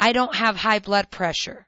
I don't have high blood pressure.